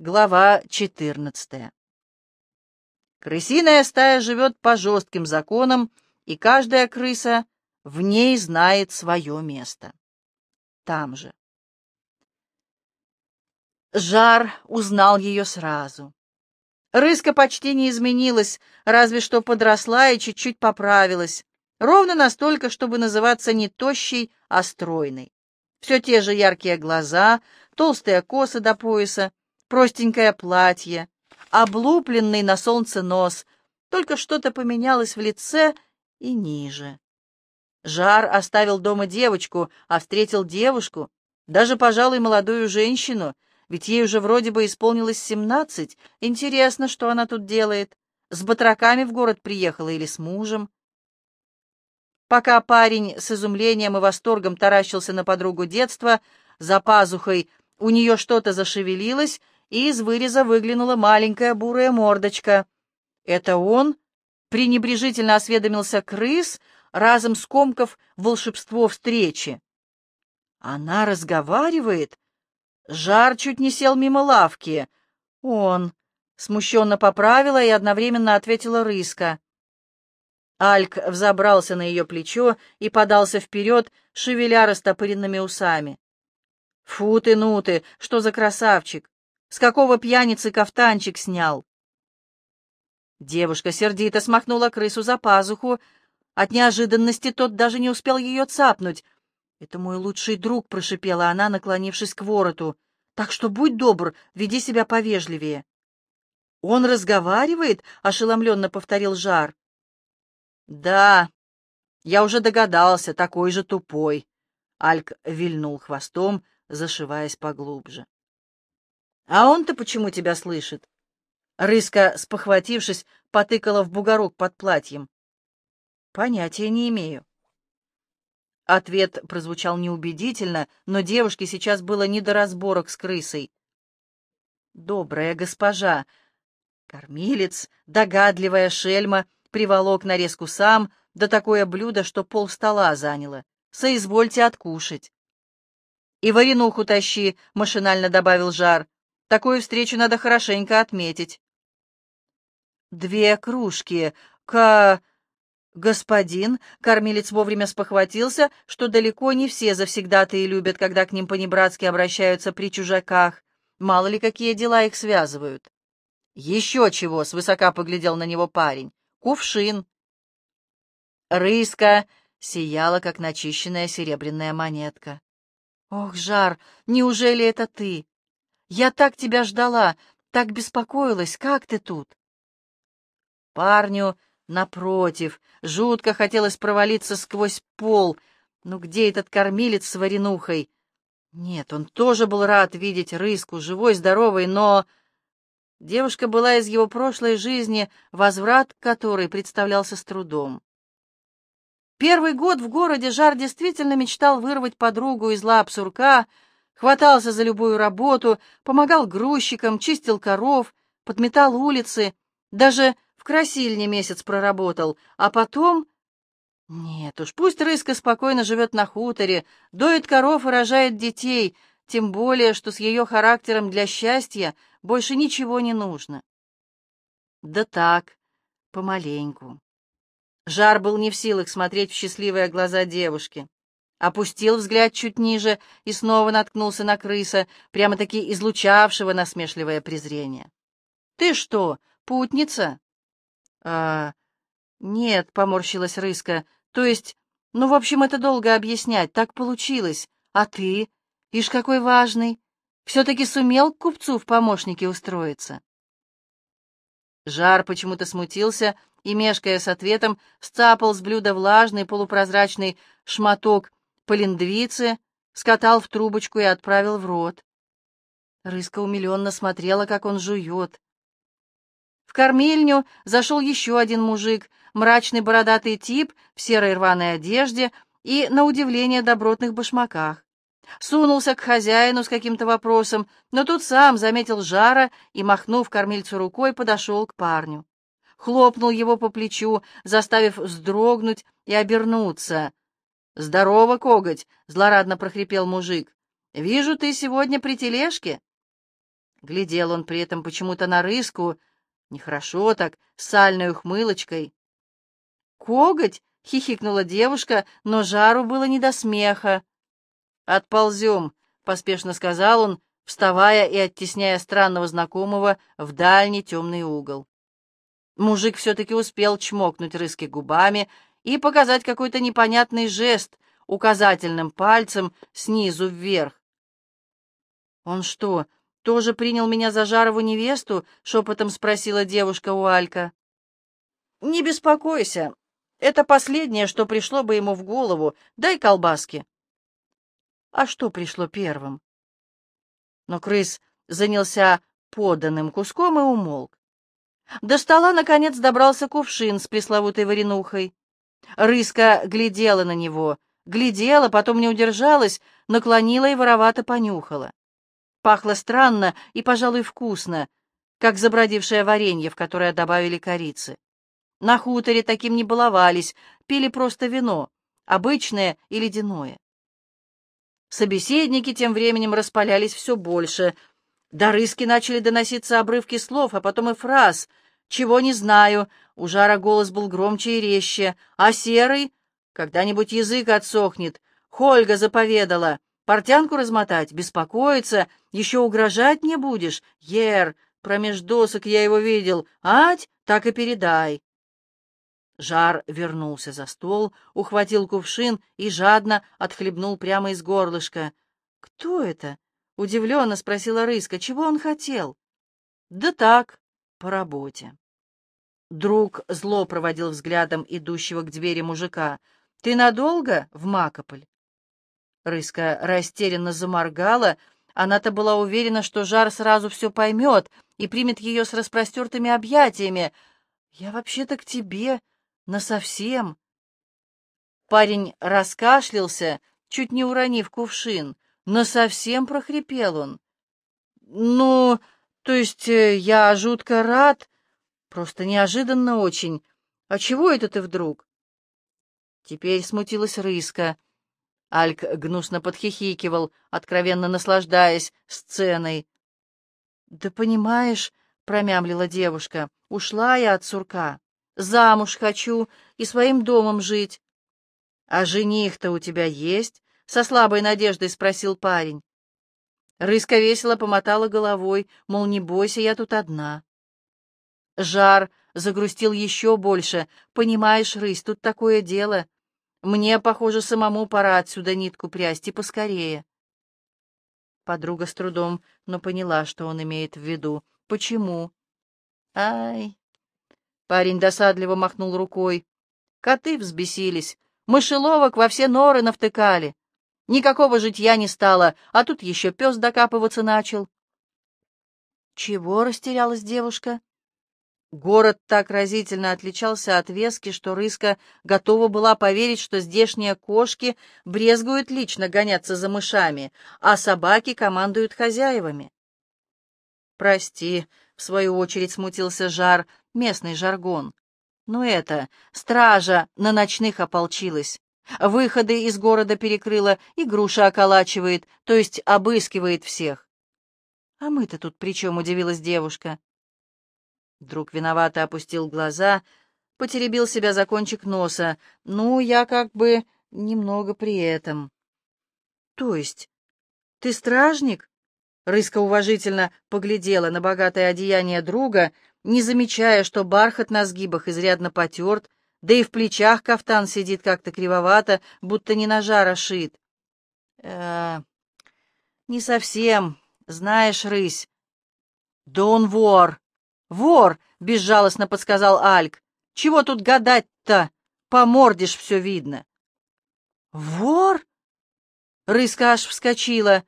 Глава 14. Крысиная стая живет по жестким законам, и каждая крыса в ней знает свое место. Там же. Жар узнал ее сразу. Рыска почти не изменилась, разве что подросла и чуть-чуть поправилась. Ровно настолько, чтобы называться не тощей, а стройной. Все те же яркие глаза, толстые косы до пояса, простенькое платье, облупленный на солнце нос, только что-то поменялось в лице и ниже. Жар оставил дома девочку, а встретил девушку, даже, пожалуй, молодую женщину, ведь ей уже вроде бы исполнилось семнадцать. Интересно, что она тут делает? С батраками в город приехала или с мужем? Пока парень с изумлением и восторгом таращился на подругу детства, за пазухой у нее что-то зашевелилось, и из выреза выглянула маленькая бурая мордочка. «Это он?» — пренебрежительно осведомился крыс, разом скомков волшебство встречи. «Она разговаривает?» Жар чуть не сел мимо лавки. «Он!» — смущенно поправила и одновременно ответила рыска. Альк взобрался на ее плечо и подался вперед, шевеля растопыренными усами. «Фу ты, ну ты, что за красавчик! С какого пьяницы кафтанчик снял?» Девушка сердито смахнула крысу за пазуху. От неожиданности тот даже не успел ее цапнуть. «Это мой лучший друг», — прошипела она, наклонившись к вороту. «Так что будь добр, веди себя повежливее». «Он разговаривает?» — ошеломленно повторил Жар. «Да, я уже догадался, такой же тупой». Альк вильнул хвостом, зашиваясь поглубже. «А он-то почему тебя слышит?» Рыска, спохватившись, потыкала в бугорок под платьем. «Понятия не имею». Ответ прозвучал неубедительно, но девушке сейчас было не до разборок с крысой. «Добрая госпожа!» Кормилец, догадливая шельма, приволок нарезку сам, да такое блюдо, что пол стола заняло. Соизвольте откушать. «И варенуху тащи», — машинально добавил Жар. Такую встречу надо хорошенько отметить. Две кружки. К... Господин, кормилец вовремя спохватился, что далеко не все завсегдатые любят, когда к ним по-небратски обращаются при чужаках. Мало ли какие дела их связывают. Еще чего, свысока поглядел на него парень. Кувшин. Рыска сияла, как начищенная серебряная монетка. Ох, Жар, неужели это ты? Я так тебя ждала, так беспокоилась, как ты тут?» Парню, напротив, жутко хотелось провалиться сквозь пол. Ну где этот кормилец с варенухой? Нет, он тоже был рад видеть рыску, живой, здоровой, но... Девушка была из его прошлой жизни, возврат которой представлялся с трудом. Первый год в городе Жар действительно мечтал вырвать подругу из лап сурка, хватался за любую работу, помогал грузчикам, чистил коров, подметал улицы, даже в красильне месяц проработал, а потом... Нет уж, пусть Рыска спокойно живет на хуторе, доит коров и рожает детей, тем более, что с ее характером для счастья больше ничего не нужно. Да так, помаленьку. Жар был не в силах смотреть в счастливые глаза девушки опустил взгляд чуть ниже и снова наткнулся на крыса, прямо-таки излучавшего насмешливое презрение. «Ты что, путница?» «А... нет», — поморщилась рыска, — «то есть, ну, в общем, это долго объяснять, так получилось. А ты? Ишь, какой важный! Все-таки сумел к купцу в помощники устроиться?» Жар почему-то смутился и, мешкая с ответом, сцапал с блюда влажный полупрозрачный шматок полиндвицы, скатал в трубочку и отправил в рот. Рыска умиленно смотрела, как он жует. В кормильню зашел еще один мужик, мрачный бородатый тип в серой рваной одежде и, на удивление, добротных башмаках. Сунулся к хозяину с каким-то вопросом, но тут сам заметил жара и, махнув кормильцу рукой, подошел к парню. Хлопнул его по плечу, заставив вздрогнуть и обернуться. «Здорово, коготь!» — злорадно прохрипел мужик. «Вижу, ты сегодня при тележке». Глядел он при этом почему-то на рыску, нехорошо так, с сальной ухмылочкой. «Коготь?» — хихикнула девушка, но жару было не до смеха. «Отползем», — поспешно сказал он, вставая и оттесняя странного знакомого в дальний темный угол. Мужик все-таки успел чмокнуть рыски губами и показать какой-то непонятный жест указательным пальцем снизу вверх. «Он что, тоже принял меня за Жарову невесту?» — шепотом спросила девушка у Алька. «Не беспокойся. Это последнее, что пришло бы ему в голову. Дай колбаски». А что пришло первым? Но крыс занялся поданным куском и умолк. До стола, наконец, добрался кувшин с пресловутой варенухой. Рыска глядела на него, глядела, потом не удержалась, наклонила и воровато понюхала. Пахло странно и, пожалуй, вкусно, как забродившее варенье, в которое добавили корицы. На хуторе таким не баловались, пили просто вино, обычное и ледяное. Собеседники тем временем распалялись все больше. До рыски начали доноситься обрывки слов, а потом и фраз. «Чего не знаю». У Жара голос был громче и резче. «А серый? Когда-нибудь язык отсохнет. Хольга заповедала. Портянку размотать, беспокоиться, еще угрожать не будешь. Ер, промеж досок я его видел. Ать, так и передай». Жар вернулся за стол, ухватил кувшин и жадно отхлебнул прямо из горлышка. «Кто это?» — удивленно спросила Рыска. «Чего он хотел?» «Да так, по работе». Друг зло проводил взглядом идущего к двери мужика. «Ты надолго в Макополь?» Рыска растерянно заморгала. Она-то была уверена, что Жар сразу все поймет и примет ее с распростертыми объятиями. «Я вообще-то к тебе», Насовсем. Парень раскашлялся, чуть не уронив кувшин. Насовсем прохрипел он. Ну, то есть э, я жутко рад, просто неожиданно очень. А чего это ты вдруг? Теперь смутилась Рыска. Альк гнусно подхихикивал, откровенно наслаждаясь сценой. «Да понимаешь», — промямлила девушка, — «ушла я от сурка. Замуж хочу и своим домом жить. — А жених-то у тебя есть? — со слабой надеждой спросил парень. Рыска весело помотала головой, мол, не бойся, я тут одна. Жар загрустил еще больше. Понимаешь, Рысь, тут такое дело. Мне, похоже, самому пора отсюда нитку прясть и поскорее. Подруга с трудом, но поняла, что он имеет в виду. Почему? Ай, Парень досадливо махнул рукой. Коты взбесились, мышеловок во все норы навтыкали. Никакого житья не стало, а тут еще пес докапываться начал. Чего растерялась девушка? Город так разительно отличался от Вески, что Рыска готова была поверить, что здешние кошки брезгуют лично гоняться за мышами, а собаки командуют хозяевами. «Прости», — в свою очередь смутился Жар, местный жаргон. Ну это, стража на ночных ополчилась. Выходы из города перекрыла, и груша околачивает, то есть обыскивает всех. А мы-то тут при чем, удивилась девушка. Друг виновато опустил глаза, потеребил себя за кончик носа. Ну, я как бы немного при этом. То есть, ты стражник? Рыска уважительно поглядела на богатое одеяние друга, не замечая, что бархат на сгибах изрядно потерт, да и в плечах кафтан сидит как-то кривовато, будто не ножа расшит. э не совсем, знаешь, рысь. Да он вор. Вор, безжалостно подсказал Альк. Чего тут гадать-то? Помордишь, все видно. Вор? Рыска аж вскочила.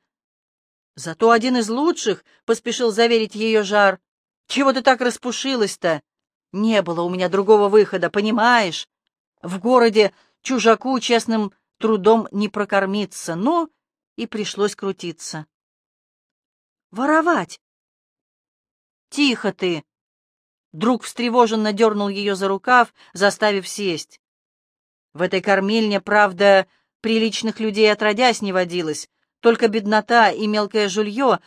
Зато один из лучших, поспешил заверить ее жар. Чего ты так распушилась-то? Не было у меня другого выхода, понимаешь? В городе чужаку честным трудом не прокормиться, но и пришлось крутиться. Воровать! Тихо ты! Друг встревоженно дернул ее за рукав, заставив сесть. В этой кормильне, правда, приличных людей отродясь не водилось, только беднота и мелкое жулье,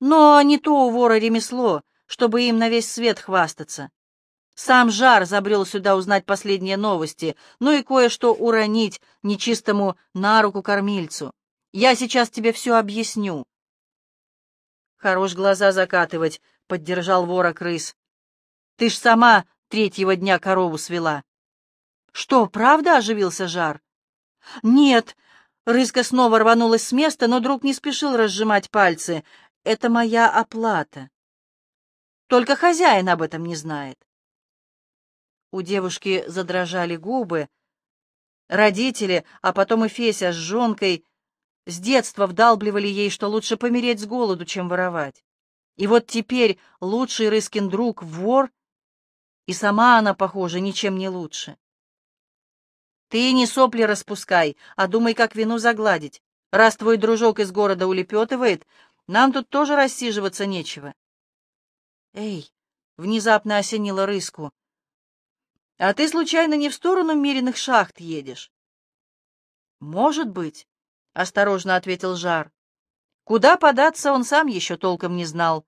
Но не то у вора ремесло, чтобы им на весь свет хвастаться. Сам Жар забрел сюда узнать последние новости, ну и кое-что уронить нечистому на руку кормильцу. Я сейчас тебе все объясню. Хорош глаза закатывать, — поддержал вора крыс. Ты ж сама третьего дня корову свела. Что, правда оживился Жар? Нет. Рыска снова рванулась с места, но друг не спешил разжимать пальцы. Это моя оплата. Только хозяин об этом не знает. У девушки задрожали губы. Родители, а потом и Феся с жонкой с детства вдалбливали ей, что лучше помереть с голоду, чем воровать. И вот теперь лучший Рыскин друг — вор, и сама она, похоже, ничем не лучше. Ты не сопли распускай, а думай, как вину загладить. Раз твой дружок из города улепетывает, нам тут тоже рассиживаться нечего. Эй, внезапно осенила Рыску. А ты, случайно, не в сторону Мириных шахт едешь? Может быть, — осторожно ответил Жар. Куда податься, он сам еще толком не знал.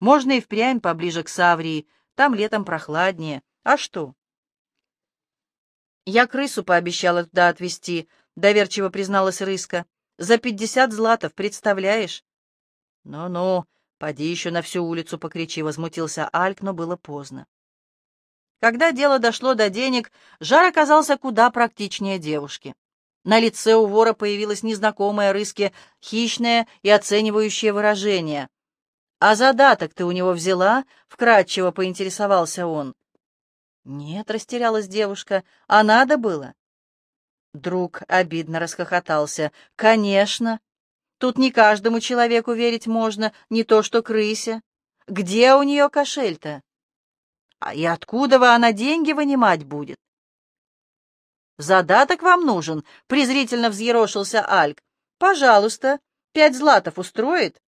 Можно и впрямь поближе к Саврии, там летом прохладнее. А что? Я крысу пообещала туда отвезти, — доверчиво призналась Рыска. За пятьдесят златов, представляешь? Ну-ну, поди еще на всю улицу покричи, — возмутился Альк, но было поздно. Когда дело дошло до денег, Жар оказался куда практичнее девушки. На лице у вора появилось незнакомое рыске хищное и оценивающее выражение. «А задаток ты у него взяла?» — вкратчиво поинтересовался он. «Нет», — растерялась девушка, — «а надо было?» Друг обидно расхохотался. «Конечно. Тут не каждому человеку верить можно, не то что крысе. Где у нее кошель-то?» А и откуда она деньги вынимать будет? «Задаток вам нужен?» — презрительно взъерошился Альк. «Пожалуйста, пять златов устроит?»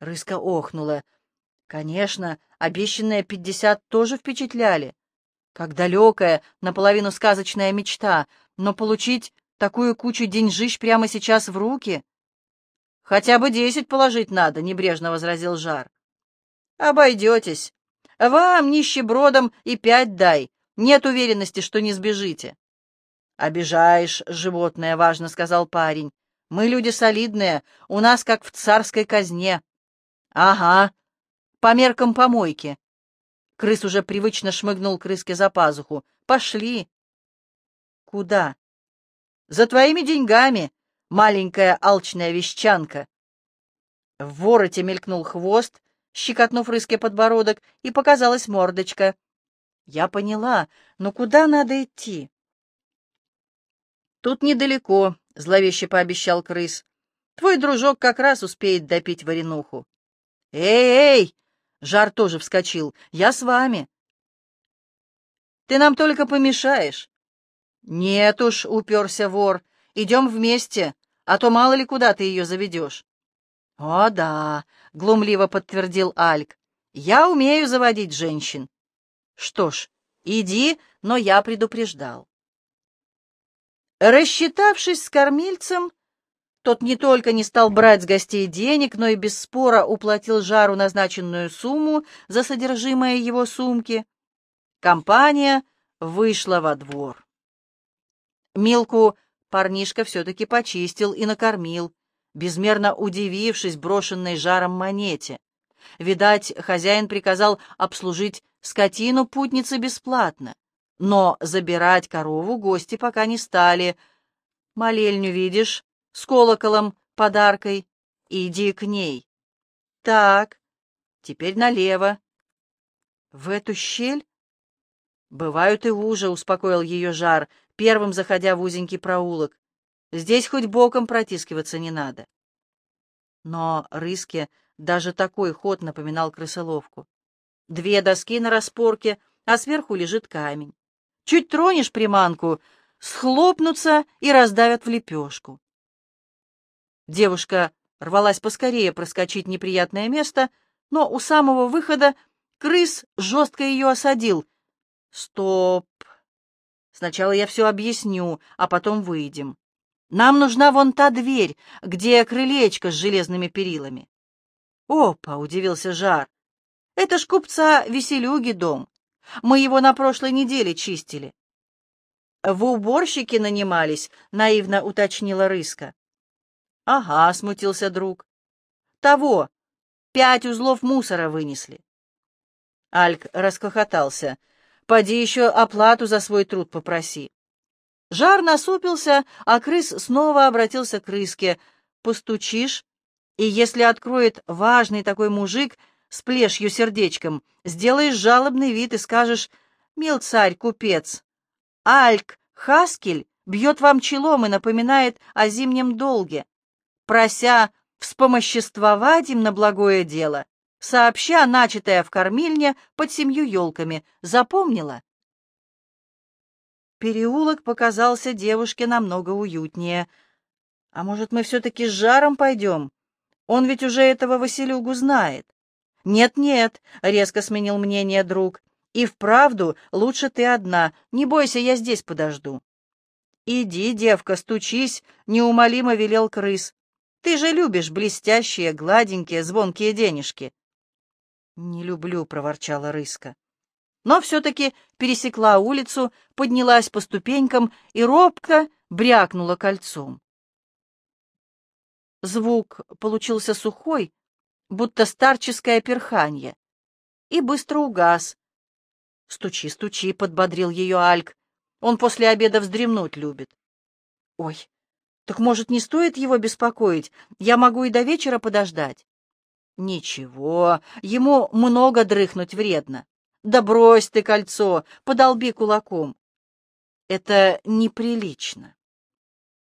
Рыска охнула. Конечно, обещанные пятьдесят тоже впечатляли. Как далекая, наполовину сказочная мечта, но получить такую кучу деньжищ прямо сейчас в руки? Хотя бы десять положить надо, — небрежно возразил Жар. Обойдетесь. Вам, нищебродам, и пять дай. Нет уверенности, что не сбежите. Обижаешь, животное, — важно сказал парень. Мы люди солидные, у нас как в царской казне. Ага, по меркам помойки. Крыс уже привычно шмыгнул крыске за пазуху. Пошли. Куда? За твоими деньгами, маленькая алчная вещанка. В вороте мелькнул хвост, щекотнув рыске подбородок, и показалась мордочка. Я поняла, но куда надо идти? Тут недалеко, — зловеще пообещал крыс. Твой дружок как раз успеет допить варенуху. Эй, эй! Жар тоже вскочил. Я с вами. Ты нам только помешаешь. Нет уж, — уперся вор. Идем вместе, а то мало ли куда ты ее заведешь. «О, да», — глумливо подтвердил Альк, — «я умею заводить женщин». «Что ж, иди, но я предупреждал». Рассчитавшись с кормильцем, тот не только не стал брать с гостей денег, но и без спора уплатил жару назначенную сумму за содержимое его сумки. Компания вышла во двор. Милку парнишка все-таки почистил и накормил, безмерно удивившись брошенной жаром монете. Видать, хозяин приказал обслужить скотину путницы бесплатно, но забирать корову гости пока не стали. Молельню видишь, с колоколом, подаркой, иди к ней. Так, теперь налево. В эту щель? Бывают и уже, успокоил ее жар, первым заходя в узенький проулок. Здесь хоть боком протискиваться не надо. Но Рыске даже такой ход напоминал крысоловку. Две доски на распорке, а сверху лежит камень. Чуть тронешь приманку, схлопнутся и раздавят в лепешку. Девушка рвалась поскорее проскочить неприятное место, но у самого выхода крыс жестко ее осадил. «Стоп! Сначала я все объясню, а потом выйдем. Нам нужна вон та дверь, где крылечко с железными перилами. Опа, удивился Жар. Это ж купца Веселюги дом. Мы его на прошлой неделе чистили. В уборщики нанимались, наивно уточнила Рыска. Ага, смутился друг. Того, пять узлов мусора вынесли. Альк расхохотался. Поди еще оплату за свой труд попроси. Жар насупился, а крыс снова обратился к рыске. «Постучишь, и если откроет важный такой мужик с плешью сердечком, сделаешь жалобный вид и скажешь, «Мил царь, купец, Альк Хаскель бьет вам челом и напоминает о зимнем долге, прося вспомоществовать им на благое дело, сообща начатое в кормильне под семью елками. Запомнила?» Переулок показался девушке намного уютнее. «А может, мы все-таки с жаром пойдем? Он ведь уже этого Василюгу знает». «Нет-нет», — резко сменил мнение друг, — «и вправду лучше ты одна. Не бойся, я здесь подожду». «Иди, девка, стучись», — неумолимо велел крыс. «Ты же любишь блестящие, гладенькие, звонкие денежки». «Не люблю», — проворчала рыска но все-таки пересекла улицу, поднялась по ступенькам и робко брякнула кольцом. Звук получился сухой, будто старческое перханье, и быстро угас. «Стучи, стучи», — подбодрил ее Альк. «Он после обеда вздремнуть любит». «Ой, так, может, не стоит его беспокоить? Я могу и до вечера подождать». «Ничего, ему много дрыхнуть вредно». Да брось ты кольцо, подолби кулаком. Это неприлично.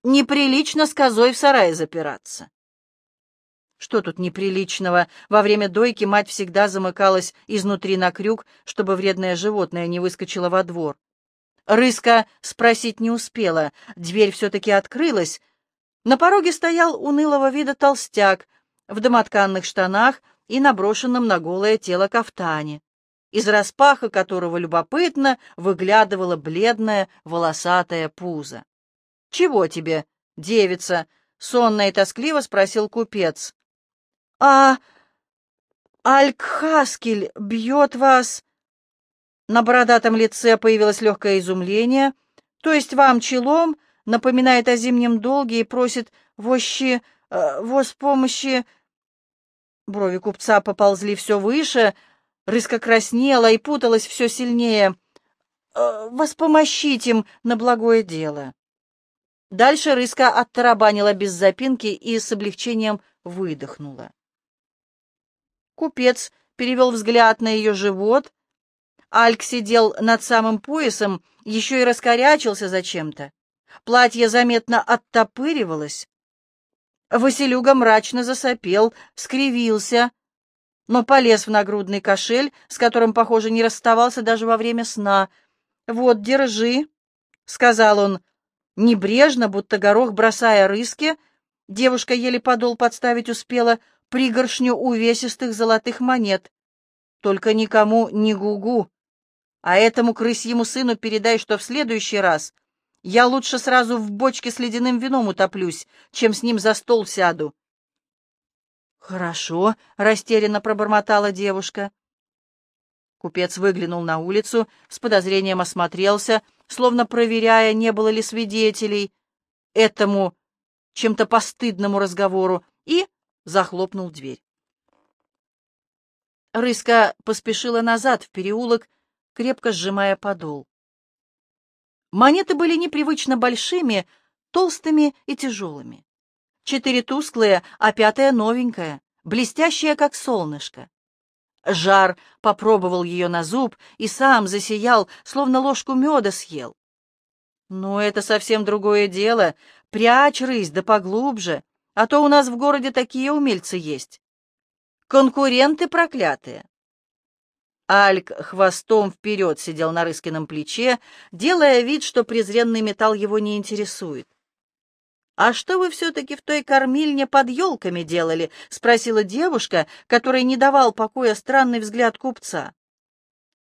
Неприлично с козой в сарае запираться. Что тут неприличного? Во время дойки мать всегда замыкалась изнутри на крюк, чтобы вредное животное не выскочило во двор. Рыска спросить не успела, дверь все-таки открылась. На пороге стоял унылого вида толстяк в домотканных штанах и наброшенном на голое тело кафтане из распаха которого любопытно выглядывало бледное волосатое пузо. «Чего тебе, девица?» — сонно и тоскливо спросил купец. «А... Алькхаскель бьет вас...» На бородатом лице появилось легкое изумление. «То есть вам челом напоминает о зимнем долге и просит вощи... Э, воз помощи...» Брови купца поползли все выше, — Рыска краснела и путалась все сильнее. «Э, «Воспомощить им на благое дело». Дальше Рыска оттарабанила без запинки и с облегчением выдохнула. Купец перевел взгляд на ее живот. Альк сидел над самым поясом, еще и раскорячился зачем-то. Платье заметно оттопыривалось. Василюга мрачно засопел, скривился, но полез в нагрудный кошель, с которым, похоже, не расставался даже во время сна. «Вот, держи», — сказал он, небрежно, будто горох бросая рыски. Девушка еле подол подставить успела пригоршню увесистых золотых монет. «Только никому не гугу, а этому крысьему сыну передай, что в следующий раз я лучше сразу в бочке с ледяным вином утоплюсь, чем с ним за стол сяду». «Хорошо», — растерянно пробормотала девушка. Купец выглянул на улицу, с подозрением осмотрелся, словно проверяя, не было ли свидетелей этому чем-то постыдному разговору, и захлопнул дверь. Рыска поспешила назад в переулок, крепко сжимая подол. Монеты были непривычно большими, толстыми и тяжелыми. Четыре тусклые, а пятая новенькая, блестящая, как солнышко. Жар попробовал ее на зуб и сам засиял, словно ложку меда съел. «Ну, это совсем другое дело. Прячь рысь, да поглубже, а то у нас в городе такие умельцы есть. Конкуренты проклятые». Альк хвостом вперед сидел на Рыскином плече, делая вид, что презренный металл его не интересует. «А что вы все-таки в той кормильне под елками делали?» — спросила девушка, которой не давал покоя странный взгляд купца.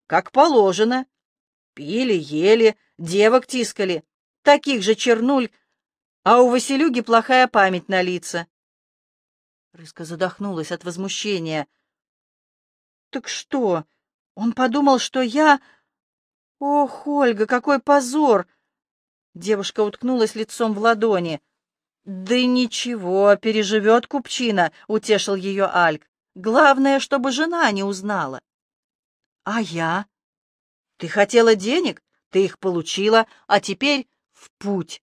«Как положено. Пили, ели, девок тискали, таких же чернуль, а у Василюги плохая память на лица. Рыска задохнулась от возмущения. «Так что? Он подумал, что я...» «Ох, Ольга, какой позор!» Девушка уткнулась лицом в ладони. «Да ничего, переживет купчина», — утешил ее Альк. «Главное, чтобы жена не узнала». «А я?» «Ты хотела денег, ты их получила, а теперь в путь».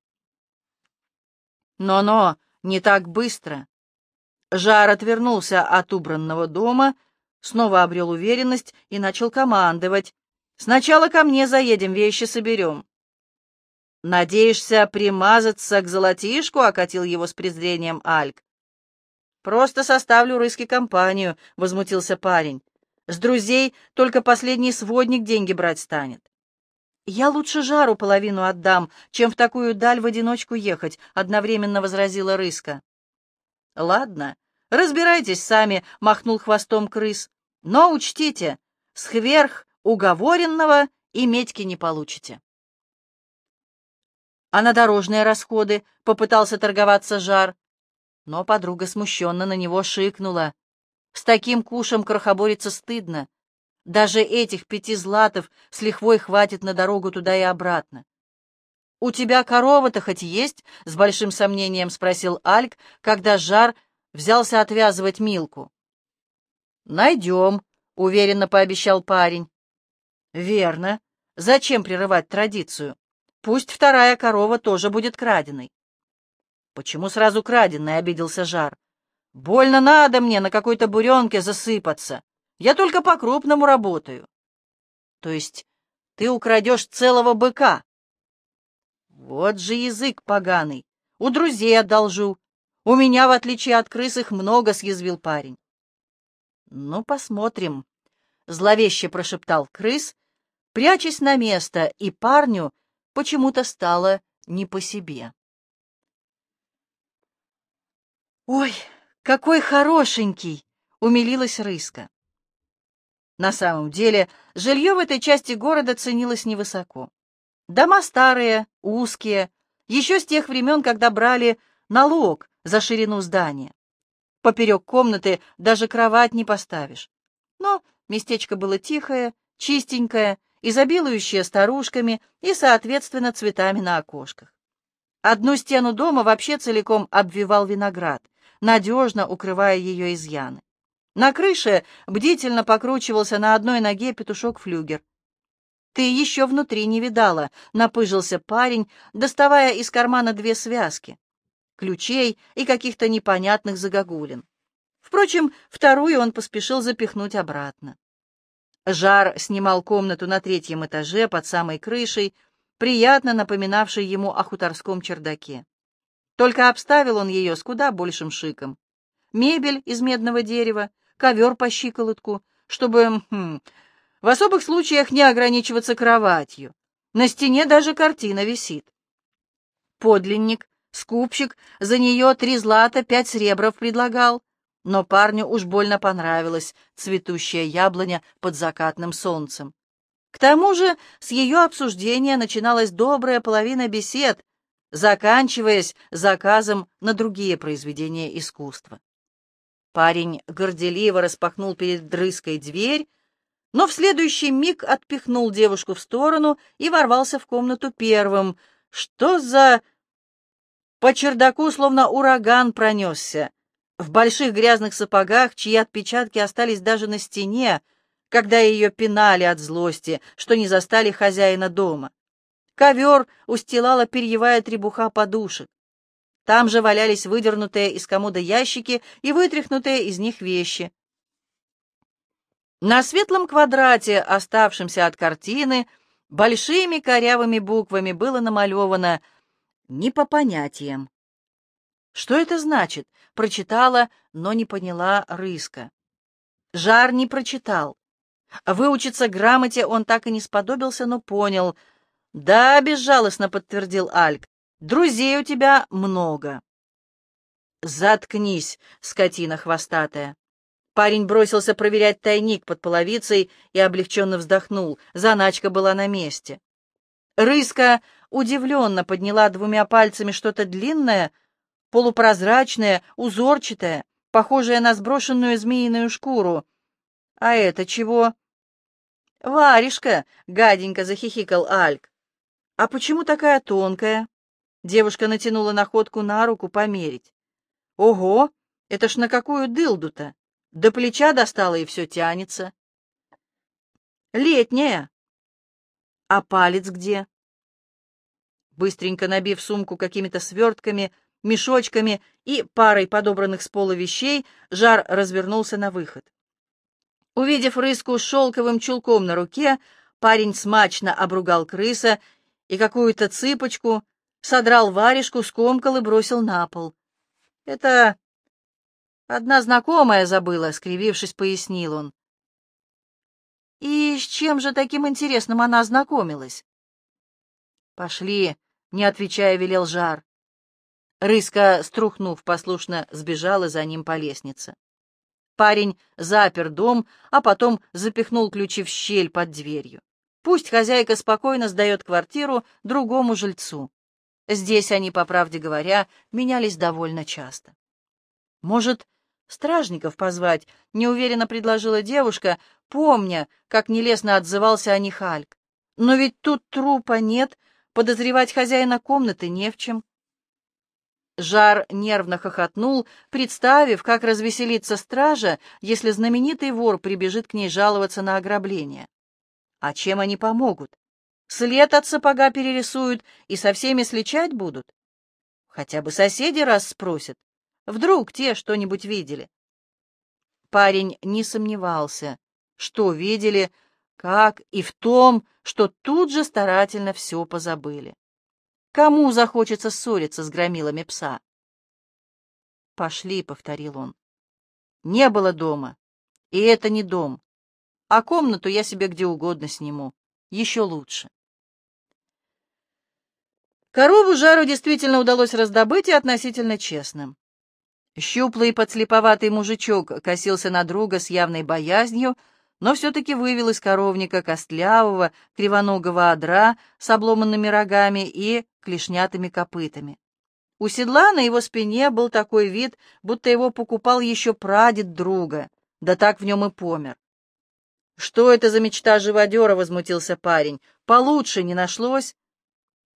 «Но-но, не так быстро». Жар отвернулся от убранного дома, снова обрел уверенность и начал командовать. «Сначала ко мне заедем, вещи соберем». «Надеешься примазаться к золотишку?» — окатил его с презрением Альк. «Просто составлю рыски компанию», — возмутился парень. «С друзей только последний сводник деньги брать станет». «Я лучше жару половину отдам, чем в такую даль в одиночку ехать», — одновременно возразила рыска. «Ладно, разбирайтесь сами», — махнул хвостом крыс. «Но учтите, сверх уговоренного и медьки не получите». А на дорожные расходы попытался торговаться жар. Но подруга смущенно на него шикнула. С таким кушем крохобориться стыдно. Даже этих пяти златов с лихвой хватит на дорогу туда и обратно. «У тебя корова-то хоть есть?» — с большим сомнением спросил Альк, когда жар взялся отвязывать Милку. «Найдем», — уверенно пообещал парень. «Верно. Зачем прерывать традицию? Пусть вторая корова тоже будет краденой. Почему сразу краденой, обиделся Жар. Больно надо мне на какой-то буренке засыпаться. Я только по-крупному работаю. То есть ты украдешь целого быка? Вот же язык поганый. У друзей одолжу. У меня, в отличие от крыс, их много, съязвил парень. Ну, посмотрим. Зловеще прошептал крыс, прячась на место, и парню почему-то стало не по себе. «Ой, какой хорошенький!» — умилилась Рыска. На самом деле, жилье в этой части города ценилось невысоко. Дома старые, узкие, еще с тех времен, когда брали налог за ширину здания. Поперек комнаты даже кровать не поставишь. Но местечко было тихое, чистенькое, изобилующая старушками и, соответственно, цветами на окошках. Одну стену дома вообще целиком обвивал виноград, надежно укрывая ее изъяны. На крыше бдительно покручивался на одной ноге петушок-флюгер. «Ты еще внутри не видала», — напыжился парень, доставая из кармана две связки — ключей и каких-то непонятных загогулин. Впрочем, вторую он поспешил запихнуть обратно. Жар снимал комнату на третьем этаже под самой крышей, приятно напоминавшей ему о хуторском чердаке. Только обставил он ее с куда большим шиком. Мебель из медного дерева, ковер по щиколотку, чтобы хм, в особых случаях не ограничиваться кроватью. На стене даже картина висит. Подлинник, скупщик, за нее три злата, пять сребров предлагал но парню уж больно понравилась цветущая яблоня под закатным солнцем. К тому же с ее обсуждения начиналась добрая половина бесед, заканчиваясь заказом на другие произведения искусства. Парень горделиво распахнул перед дрыской дверь, но в следующий миг отпихнул девушку в сторону и ворвался в комнату первым. Что за... По чердаку словно ураган пронесся в больших грязных сапогах, чьи отпечатки остались даже на стене, когда ее пинали от злости, что не застали хозяина дома. Ковер устилала перьевая требуха подушек. Там же валялись выдернутые из комода ящики и вытряхнутые из них вещи. На светлом квадрате, оставшемся от картины, большими корявыми буквами было намалевано «Не по понятиям». Что это значит? Прочитала, но не поняла Рыска. Жар не прочитал. Выучиться грамоте он так и не сподобился, но понял. «Да», — безжалостно подтвердил Альк, — «друзей у тебя много». «Заткнись, скотина хвостатая». Парень бросился проверять тайник под половицей и облегченно вздохнул. Заначка была на месте. Рыска удивленно подняла двумя пальцами что-то длинное, полупрозрачное, узорчатое, похожая на сброшенную змеиную шкуру. А это чего? Варежка, гаденько захихикал Альк. А почему такая тонкая? Девушка натянула находку на руку померить. Ого, это ж на какую дылду-то? До плеча достала и все тянется. Летняя. А палец где? Быстренько набив сумку какими-то свертками, мешочками и парой подобранных с пола вещей, Жар развернулся на выход. Увидев рыску с шелковым чулком на руке, парень смачно обругал крыса и какую-то цыпочку, содрал варежку, скомкал и бросил на пол. «Это одна знакомая забыла», — скривившись, пояснил он. «И с чем же таким интересным она ознакомилась?» «Пошли», — не отвечая, велел Жар. Рыска, струхнув, послушно сбежала за ним по лестнице. Парень запер дом, а потом запихнул ключи в щель под дверью. Пусть хозяйка спокойно сдает квартиру другому жильцу. Здесь они, по правде говоря, менялись довольно часто. Может, стражников позвать, неуверенно предложила девушка, помня, как нелестно отзывался о них Альк. Но ведь тут трупа нет, подозревать хозяина комнаты не в чем. Жар нервно хохотнул, представив, как развеселится стража, если знаменитый вор прибежит к ней жаловаться на ограбление. А чем они помогут? След от сапога перерисуют и со всеми сличать будут? Хотя бы соседи раз спросят. Вдруг те что-нибудь видели? Парень не сомневался, что видели, как и в том, что тут же старательно все позабыли. Кому захочется ссориться с громилами пса? «Пошли», — повторил он. «Не было дома. И это не дом. А комнату я себе где угодно сниму. Еще лучше». Корову Жару действительно удалось раздобыть и относительно честным. Щуплый подслеповатый мужичок косился на друга с явной боязнью, но все-таки вывел из коровника костлявого, кривоногого одра с обломанными рогами и клешнятыми копытами. У седла на его спине был такой вид, будто его покупал еще прадед друга, да так в нем и помер. «Что это за мечта живодера?» — возмутился парень. «Получше не нашлось?»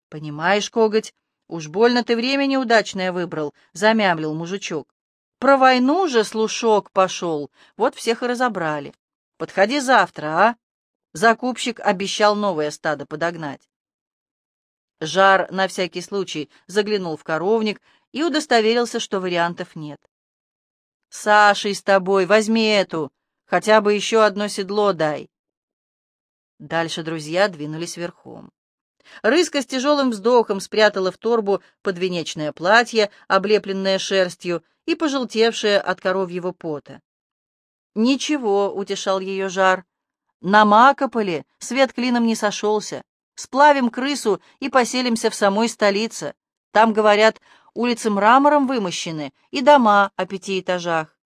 «Понимаешь, коготь, уж больно ты время неудачное выбрал», — замямлил мужичок. «Про войну же слушок пошел, вот всех и разобрали. Подходи завтра, а?» Закупщик обещал новое стадо подогнать. Жар на всякий случай заглянул в коровник и удостоверился, что вариантов нет. «Сашей с тобой, возьми эту, хотя бы еще одно седло дай». Дальше друзья двинулись верхом. Рыска с тяжелым вздохом спрятала в торбу подвенечное платье, облепленное шерстью и пожелтевшее от коровьего пота. «Ничего», — утешал ее жар, — «на Макополе свет клином не сошелся. Сплавим крысу и поселимся в самой столице. Там, говорят, улицы мрамором вымощены и дома о пяти этажах.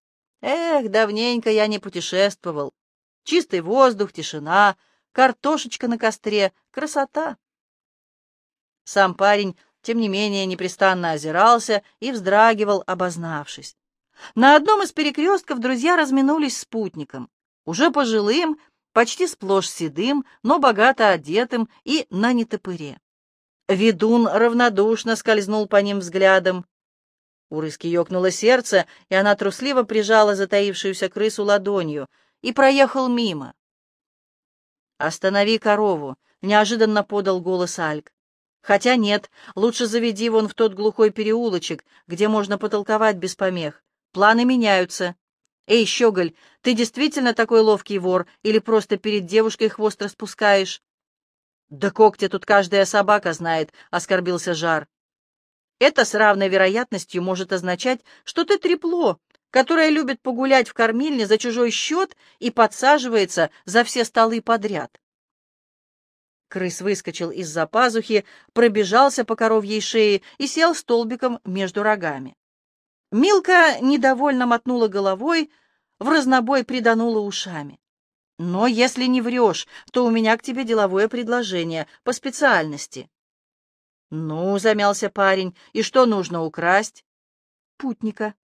Эх, давненько я не путешествовал. Чистый воздух, тишина, картошечка на костре, красота. Сам парень, тем не менее, непрестанно озирался и вздрагивал, обознавшись. На одном из перекрестков друзья разминулись спутником, уже пожилым, почти сплошь седым, но богато одетым и на нетопыре. Ведун равнодушно скользнул по ним взглядом. У рыски ёкнуло сердце, и она трусливо прижала затаившуюся крысу ладонью и проехал мимо. «Останови корову!» — неожиданно подал голос Альк. «Хотя нет, лучше заведи вон в тот глухой переулочек, где можно потолковать без помех. Планы меняются. «Эй, щеголь, ты действительно такой ловкий вор или просто перед девушкой хвост распускаешь?» «Да когти тут каждая собака знает», — оскорбился Жар. «Это с равной вероятностью может означать, что ты трепло, которое любит погулять в кормильне за чужой счет и подсаживается за все столы подряд». Крыс выскочил из-за пазухи, пробежался по коровьей шее и сел столбиком между рогами. Милка недовольно мотнула головой, в разнобой приданула ушами. «Но если не врешь, то у меня к тебе деловое предложение по специальности». «Ну», — замялся парень, — «и что нужно украсть?» «Путника».